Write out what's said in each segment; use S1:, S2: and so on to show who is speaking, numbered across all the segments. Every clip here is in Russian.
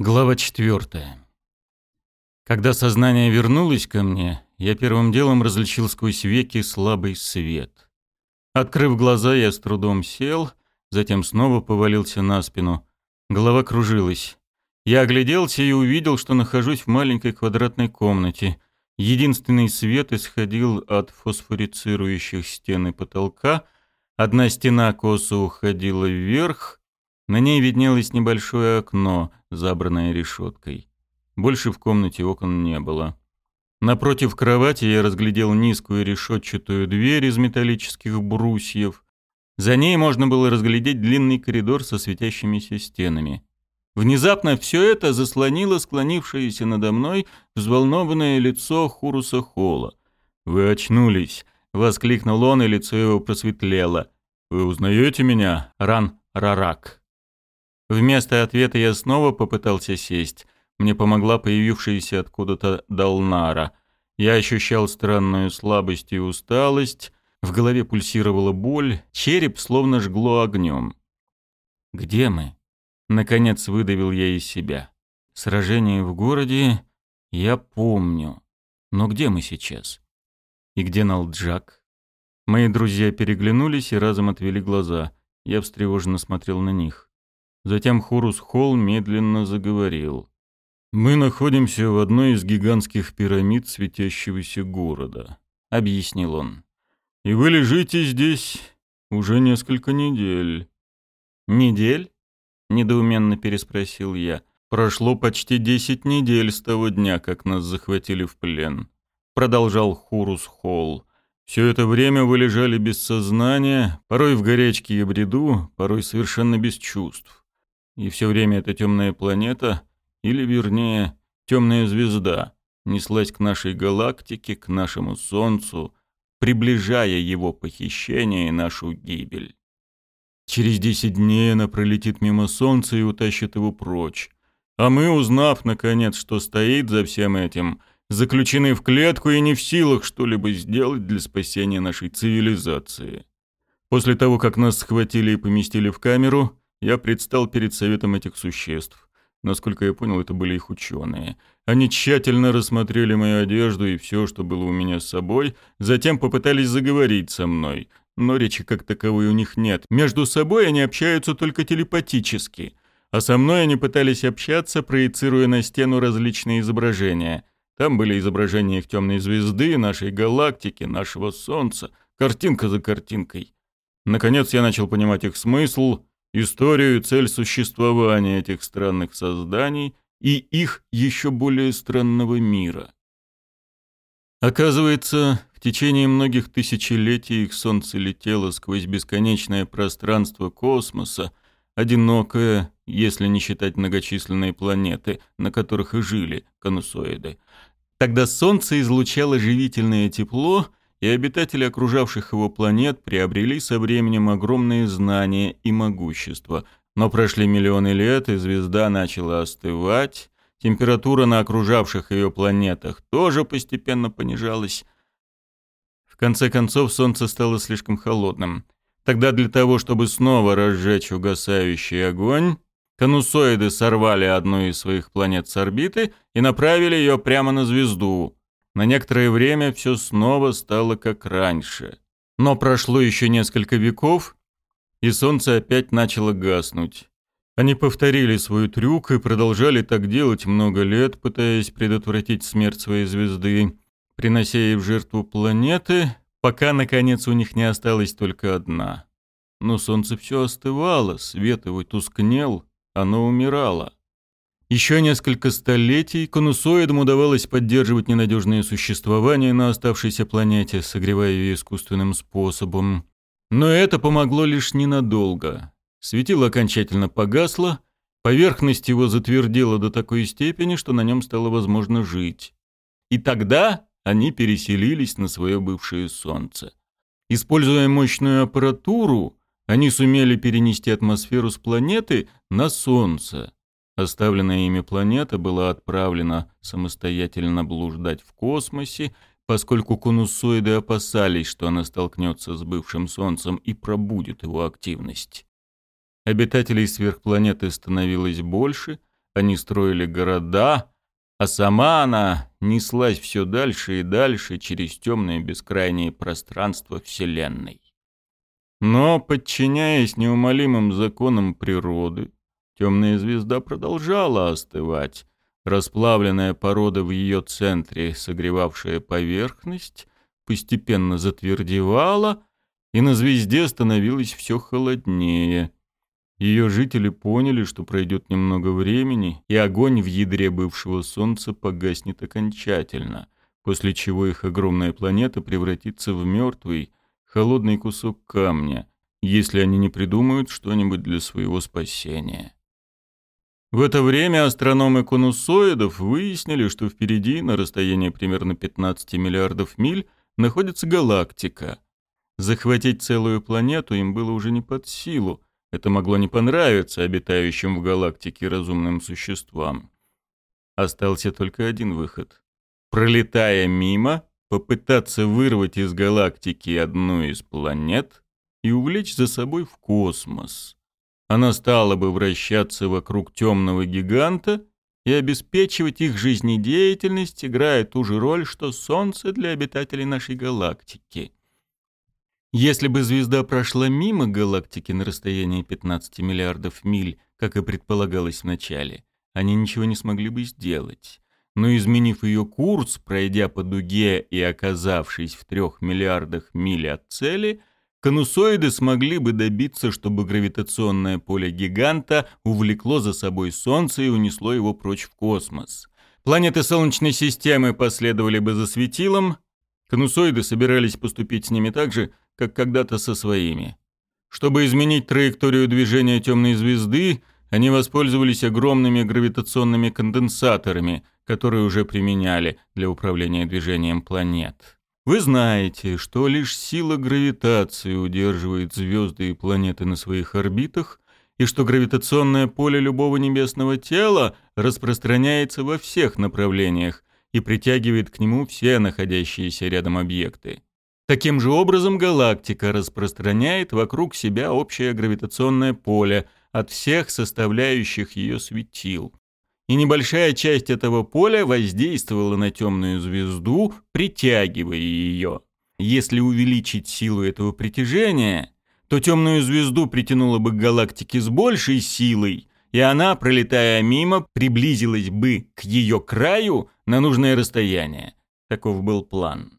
S1: Глава четвертая. Когда сознание вернулось ко мне, я первым делом различил сквозь веки слабый свет. Открыв глаза, я с трудом сел, затем снова повалился на спину. Голова кружилась. Я огляделся и увидел, что нахожусь в маленькой квадратной комнате. Единственный свет исходил от фосфорицирующих стен и потолка. Одна стена косо уходила вверх, на ней виднелось небольшое окно, забранное решеткой. Больше в комнате окон не было. Напротив кровати я разглядел низкую решетчатую дверь из металлических брусьев. За ней можно было разглядеть длинный коридор со светящимися стенами. Внезапно все это заслонило склонившееся надо мной взволнованное лицо Хуруса Холла. «Вы очнулись!» — воскликнул он, и лицо его просветлело. «Вы узнаете меня, Ран Рарак?» Вместо ответа я снова попытался сесть. Мне помогла появившаяся откуда-то Далнара. Я ощущал странную слабость и усталость, в голове пульсировала боль, череп словно жгло огнем. «Где мы?» Наконец выдавил я из себя. «Сражение в городе я помню. Но где мы сейчас? И где Налджак?» Мои друзья переглянулись и разом отвели глаза. Я встревоженно смотрел на них. Затем Хорус Холл медленно заговорил. «Мы находимся в одной из гигантских пирамид светящегося города», — объяснил он. «И вы лежите здесь уже несколько недель». «Недель?» — недоуменно переспросил я. «Прошло почти десять недель с того дня, как нас захватили в плен», — продолжал Хурус Холл. «Все это время вы лежали без сознания, порой в горячке и бреду, порой совершенно без чувств. И все время эта темная планета, или вернее, темная звезда, неслась к нашей галактике, к нашему Солнцу, приближая его похищение и нашу гибель. Через десять дней она пролетит мимо Солнца и утащит его прочь. А мы, узнав, наконец, что стоит за всем этим, заключены в клетку и не в силах что-либо сделать для спасения нашей цивилизации. После того, как нас схватили и поместили в камеру, я предстал перед советом этих существ. Насколько я понял, это были их ученые. Они тщательно рассмотрели мою одежду и все, что было у меня с собой, затем попытались заговорить со мной. Но речи как таковой у них нет. Между собой они общаются только телепатически. А со мной они пытались общаться, проецируя на стену различные изображения. Там были изображения их темной звезды, нашей галактики, нашего Солнца, картинка за картинкой. Наконец я начал понимать их смысл — историю и цель существования этих странных созданий и их еще более странного мира. Оказывается, в течение многих тысячелетий их солнце летело сквозь бесконечное пространство космоса, одинокое, если не считать многочисленные планеты, на которых и жили конусоиды. Тогда солнце излучало живительное тепло — и обитатели окружавших его планет приобрели со временем огромные знания и могущество. Но прошли миллионы лет, и звезда начала остывать, температура на окружавших ее планетах тоже постепенно понижалась. В конце концов, Солнце стало слишком холодным. Тогда для того, чтобы снова разжечь угасающий огонь, конусоиды сорвали одну из своих планет с орбиты и направили ее прямо на звезду. На некоторое время все снова стало как раньше. Но прошло еще несколько веков, и солнце опять начало гаснуть. Они повторили свой трюк и продолжали так делать много лет, пытаясь предотвратить смерть своей звезды, принося ей в жертву планеты, пока, наконец, у них не осталась только одна. Но солнце все остывало, свет его тускнел, оно умирало. Еще несколько столетий конусоидам удавалось поддерживать ненадежное существование на оставшейся планете, согревая ее искусственным способом. Но это помогло лишь ненадолго. Светило окончательно погасло, поверхность его затвердела до такой степени, что на нем стало возможно жить. И тогда они переселились на свое бывшее Солнце. Используя мощную аппаратуру, они сумели перенести атмосферу с планеты на Солнце. Оставленная ими планета была отправлена самостоятельно блуждать в космосе, поскольку конусоиды опасались, что она столкнется с бывшим Солнцем и пробудет его активность. Обитателей сверхпланеты становилось больше, они строили города, а сама она неслась все дальше и дальше через темное бескрайнее пространство Вселенной. Но, подчиняясь неумолимым законам природы, темная звезда продолжала остывать. Расплавленная порода в ее центре, согревавшая поверхность, постепенно затвердевала, и на звезде становилось все холоднее. Ее жители поняли, что пройдет немного времени, и огонь в ядре бывшего Солнца погаснет окончательно, после чего их огромная планета превратится в мертвый, холодный кусок камня, если они не придумают что-нибудь для своего спасения. В это время астрономы конусоидов выяснили, что впереди, на расстоянии примерно 15 миллиардов миль, находится галактика. Захватить целую планету им было уже не под силу, это могло не понравиться обитающим в галактике разумным существам. Остался только один выход. Пролетая мимо, попытаться вырвать из галактики одну из планет и увлечь за собой в космос. Она стала бы вращаться вокруг темного гиганта и обеспечивать их жизнедеятельность, играя ту же роль, что Солнце для обитателей нашей галактики. Если бы звезда прошла мимо галактики на расстоянии 15 миллиардов миль, как и предполагалось вначале, они ничего не смогли бы сделать но изменив ее курс, пройдя по дуге и оказавшись в трех миллиардах миль от цели, конусоиды смогли бы добиться, чтобы гравитационное поле гиганта увлекло за собой Солнце и унесло его прочь в космос. Планеты Солнечной системы последовали бы за светилом, конусоиды собирались поступить с ними так же, как когда-то со своими. Чтобы изменить траекторию движения темной звезды, они воспользовались огромными гравитационными конденсаторами – которые уже применяли для управления движением планет. Вы знаете, что лишь сила гравитации удерживает звезды и планеты на своих орбитах, и что гравитационное поле любого небесного тела распространяется во всех направлениях и притягивает к нему все находящиеся рядом объекты. Таким же образом галактика распространяет вокруг себя общее гравитационное поле от всех составляющих ее светил и небольшая часть этого поля воздействовала на темную звезду, притягивая ее. Если увеличить силу этого притяжения, то темную звезду притянуло бы к галактике с большей силой, и она, пролетая мимо, приблизилась бы к ее краю на нужное расстояние. Таков был план.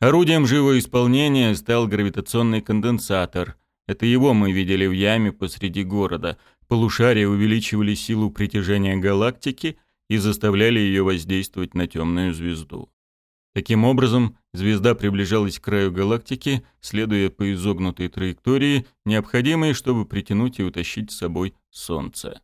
S1: Орудием живого исполнения стал гравитационный конденсатор. Это его мы видели в яме посреди города – Полушария увеличивали силу притяжения галактики и заставляли ее воздействовать на темную звезду. Таким образом, звезда приближалась к краю галактики, следуя по изогнутой траектории, необходимой, чтобы притянуть и утащить с собой Солнце.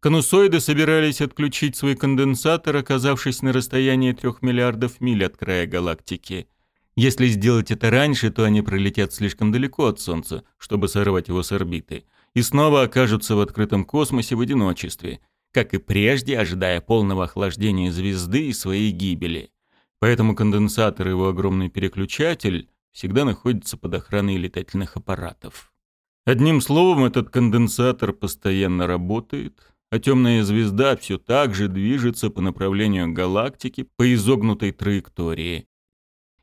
S1: Конусоиды собирались отключить свой конденсатор, оказавшись на расстоянии трех миллиардов миль от края галактики. Если сделать это раньше, то они пролетят слишком далеко от Солнца, чтобы сорвать его с орбиты – и снова окажутся в открытом космосе в одиночестве, как и прежде, ожидая полного охлаждения звезды и своей гибели. Поэтому конденсатор и его огромный переключатель всегда находятся под охраной летательных аппаратов. Одним словом, этот конденсатор постоянно работает, а темная звезда все так же движется по направлению галактики по изогнутой траектории.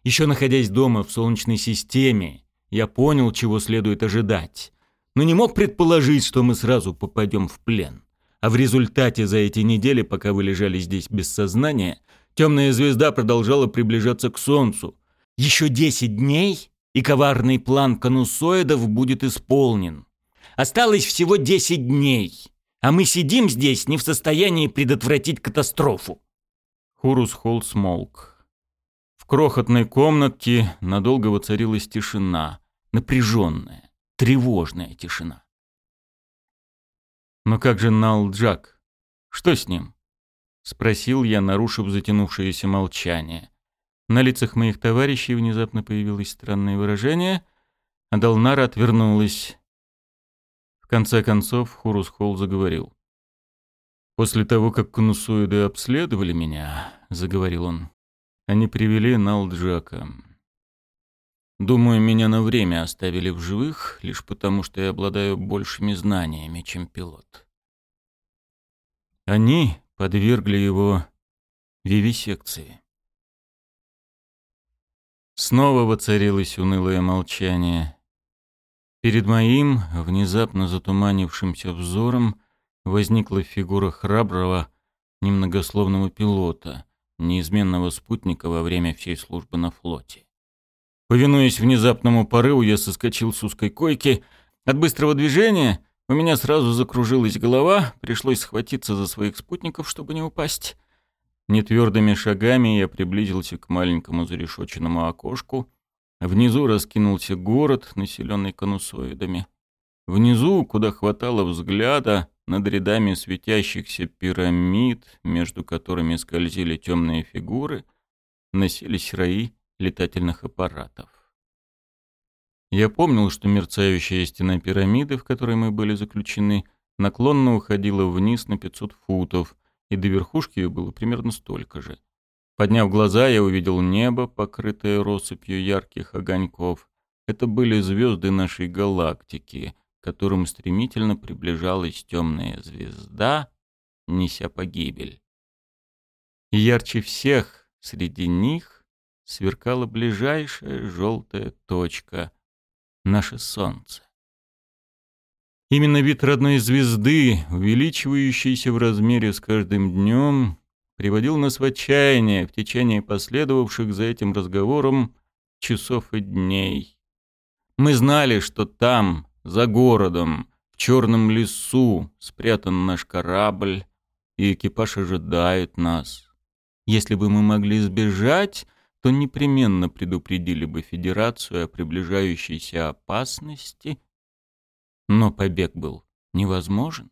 S1: Еще находясь дома в Солнечной системе, я понял, чего следует ожидать но не мог предположить, что мы сразу попадем в плен. А в результате за эти недели, пока вы лежали здесь без сознания, темная звезда продолжала приближаться к Солнцу. Еще 10 дней, и коварный план конусоидов будет исполнен. Осталось всего 10 дней, а мы сидим здесь не в состоянии предотвратить катастрофу. Хурус Холл смолк. В крохотной комнатке надолго воцарилась тишина, напряженная тревожная тишина. «Но как же Налджак? Что с ним?» — спросил я, нарушив затянувшееся молчание. На лицах моих товарищей внезапно появилось странное выражение, а Далнара отвернулась. В конце концов Хурус Холл заговорил. «После того, как конусоиды обследовали меня, — заговорил он, — они привели Налджака. Думаю, меня на время оставили в живых, лишь потому что я обладаю большими знаниями, чем пилот. Они подвергли его вивисекции. Снова воцарилось унылое молчание. Перед моим, внезапно затуманившимся взором, возникла фигура храброго, немногословного пилота, неизменного спутника во время всей службы на флоте. Повинуясь внезапному порыву, я соскочил с узкой койки. От быстрого движения у меня сразу закружилась голова, пришлось схватиться за своих спутников, чтобы не упасть. Нетвердыми шагами я приблизился к маленькому зарешоченному окошку. Внизу раскинулся город, населенный конусоидами. Внизу, куда хватало взгляда, над рядами светящихся пирамид, между которыми скользили темные фигуры, носились раи летательных аппаратов. Я помнил, что мерцающая стена пирамиды, в которой мы были заключены, наклонно уходила вниз на 500 футов — и до верхушки ее было примерно столько же. Подняв глаза, я увидел небо, покрытое россыпью ярких огоньков. Это были звезды нашей галактики, к которым стремительно приближалась темная звезда, неся погибель. И ярче всех среди них сверкала ближайшая желтая точка — наше Солнце. Именно вид родной звезды, увеличивающейся в размере с каждым днем, приводил нас в отчаяние в течение последовавших за этим разговором часов и дней. Мы знали, что там, за городом, в черном лесу, спрятан наш корабль, и экипаж ожидает нас. Если бы мы могли сбежать, то непременно предупредили бы Федерацию о приближающейся опасности — но побег был невозможен.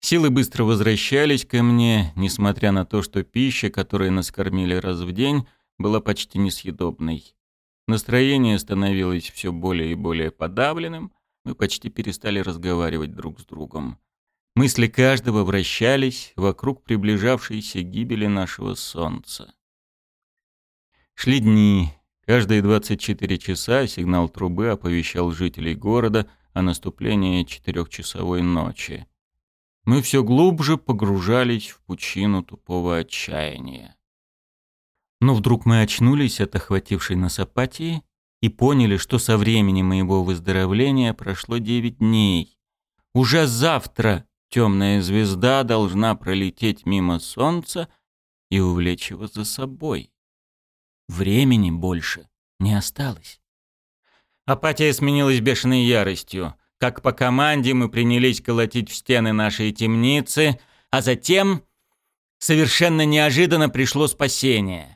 S1: Силы быстро возвращались ко мне, несмотря на то, что пища, которой нас кормили раз в день, была почти несъедобной. Настроение становилось все более и более подавленным, мы почти перестали разговаривать друг с другом. Мысли каждого вращались вокруг приближавшейся гибели нашего солнца. Шли дни, Каждые 24 часа сигнал трубы оповещал жителей города о наступлении четырехчасовой ночи. Мы все глубже погружались в пучину тупого отчаяния. Но вдруг мы очнулись от охватившей нас апатии и поняли, что со времени моего выздоровления прошло 9 дней. Уже завтра темная звезда должна пролететь мимо Солнца и увлечь его за собой. Времени больше не осталось. Апатия сменилась бешеной яростью. Как по команде мы принялись колотить в стены нашей темницы, а затем совершенно неожиданно пришло спасение.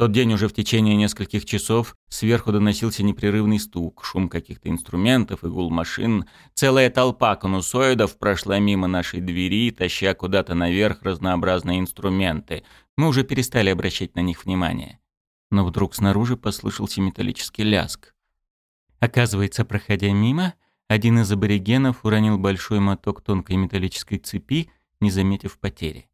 S1: Тот день уже в течение нескольких часов сверху доносился непрерывный стук, шум каких-то инструментов и гул машин. Целая толпа конусоидов прошла мимо нашей двери, таща куда-то наверх разнообразные инструменты. Мы уже перестали обращать на них внимание но вдруг снаружи послышался металлический ляск. Оказывается, проходя мимо, один из аборигенов уронил большой моток тонкой металлической цепи, не заметив потери.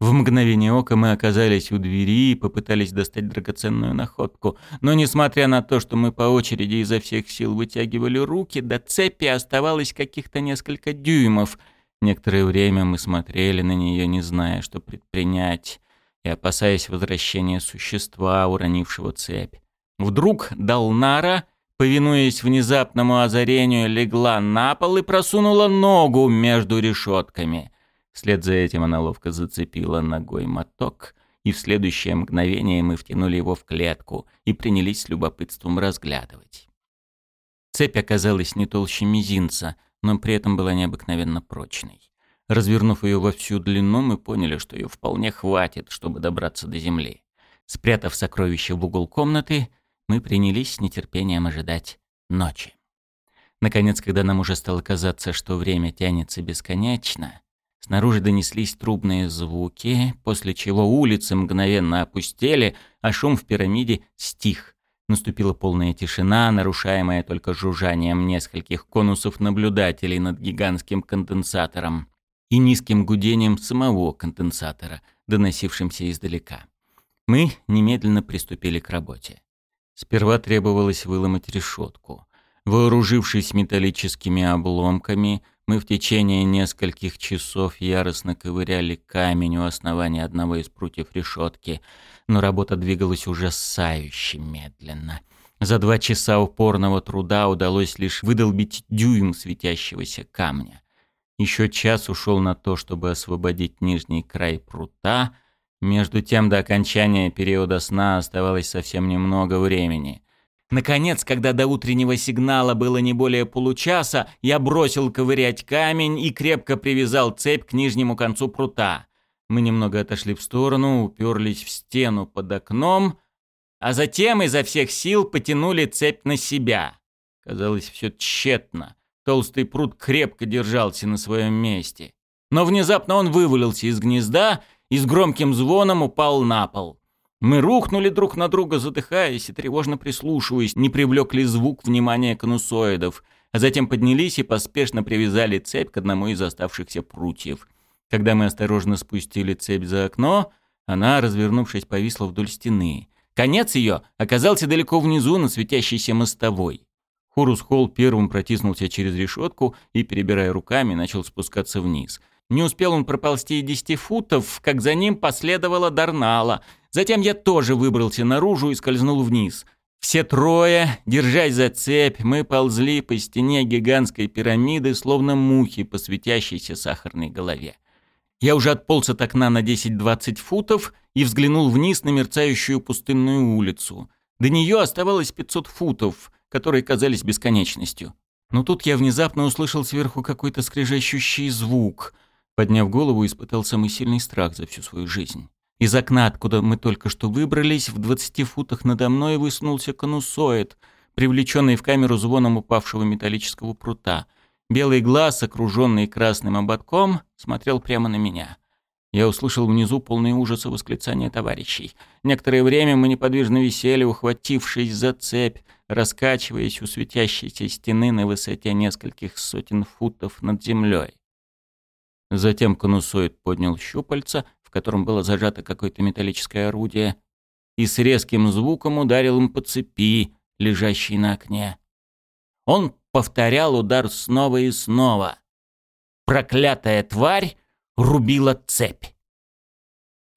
S1: В мгновение ока мы оказались у двери и попытались достать драгоценную находку. Но несмотря на то, что мы по очереди изо всех сил вытягивали руки, до цепи оставалось каких-то несколько дюймов. Некоторое время мы смотрели на нее, не зная, что предпринять и опасаясь возвращения существа, уронившего цепь. Вдруг Далнара, повинуясь внезапному озарению, легла на пол и просунула ногу между решетками. Вслед за этим она ловко зацепила ногой моток, и в следующее мгновение мы втянули его в клетку и принялись с любопытством разглядывать. Цепь оказалась не толще мизинца, но при этом была необыкновенно прочной. Развернув ее во всю длину, мы поняли, что ее вполне хватит, чтобы добраться до земли. Спрятав сокровище в угол комнаты, мы принялись с нетерпением ожидать ночи. Наконец, когда нам уже стало казаться, что время тянется бесконечно, снаружи донеслись трубные звуки, после чего улицы мгновенно опустели, а шум в пирамиде стих. Наступила полная тишина, нарушаемая только жужжанием нескольких конусов наблюдателей над гигантским конденсатором и низким гудением самого конденсатора, доносившимся издалека. Мы немедленно приступили к работе. Сперва требовалось выломать решетку. Вооружившись металлическими обломками, Мы в течение нескольких часов яростно ковыряли камень у основания одного из прутьев решетки, но работа двигалась ужасающе медленно. За два часа упорного труда удалось лишь выдолбить дюйм светящегося камня. Еще час ушел на то, чтобы освободить нижний край прута. Между тем, до окончания периода сна оставалось совсем немного времени. Наконец, когда до утреннего сигнала было не более получаса, я бросил ковырять камень и крепко привязал цепь к нижнему концу прута. Мы немного отошли в сторону, уперлись в стену под окном, а затем изо всех сил потянули цепь на себя. Казалось, все тщетно. Толстый прут крепко держался на своем месте. Но внезапно он вывалился из гнезда и с громким звоном упал на пол. Мы рухнули друг на друга, задыхаясь и тревожно прислушиваясь, не привлек ли звук внимания конусоидов, а затем поднялись и поспешно привязали цепь к одному из оставшихся прутьев. Когда мы осторожно спустили цепь за окно, она, развернувшись, повисла вдоль стены. Конец ее оказался далеко внизу на светящейся мостовой. Хорус Холл первым протиснулся через решетку и, перебирая руками, начал спускаться вниз. Не успел он проползти и десяти футов, как за ним последовала Дарнала — Затем я тоже выбрался наружу и скользнул вниз. Все трое, держась за цепь, мы ползли по стене гигантской пирамиды, словно мухи по светящейся сахарной голове. Я уже отполз от окна на 10-20 футов и взглянул вниз на мерцающую пустынную улицу. До нее оставалось 500 футов, которые казались бесконечностью. Но тут я внезапно услышал сверху какой-то скрежещущий звук. Подняв голову, испытал самый сильный страх за всю свою жизнь. Из окна, откуда мы только что выбрались, в двадцати футах надо мной высунулся конусоид, привлеченный в камеру звоном упавшего металлического прута. Белый глаз, окруженный красным ободком, смотрел прямо на меня. Я услышал внизу полные ужаса восклицания товарищей. Некоторое время мы неподвижно висели, ухватившись за цепь, раскачиваясь у светящейся стены на высоте нескольких сотен футов над землей. Затем конусоид поднял щупальца, котором было зажато какое-то металлическое орудие, и с резким звуком ударил им по цепи, лежащей на окне. Он повторял удар снова и снова. Проклятая тварь рубила цепь.